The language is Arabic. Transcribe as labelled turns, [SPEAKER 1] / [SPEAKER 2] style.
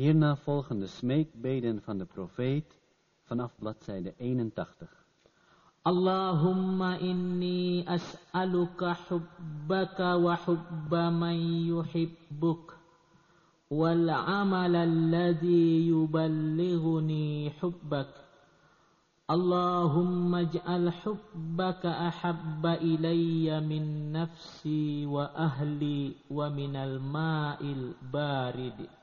[SPEAKER 1] Hierna volgen de smeekbeden van de profeet vanaf bladzijde 81.
[SPEAKER 2] اللهم إني أسألك حبك وحب من يحبك والعمل الذي يبلغني حبك اللهم اجعل حبك أحب إلي من نفسي وأهلي ومن الماء البارد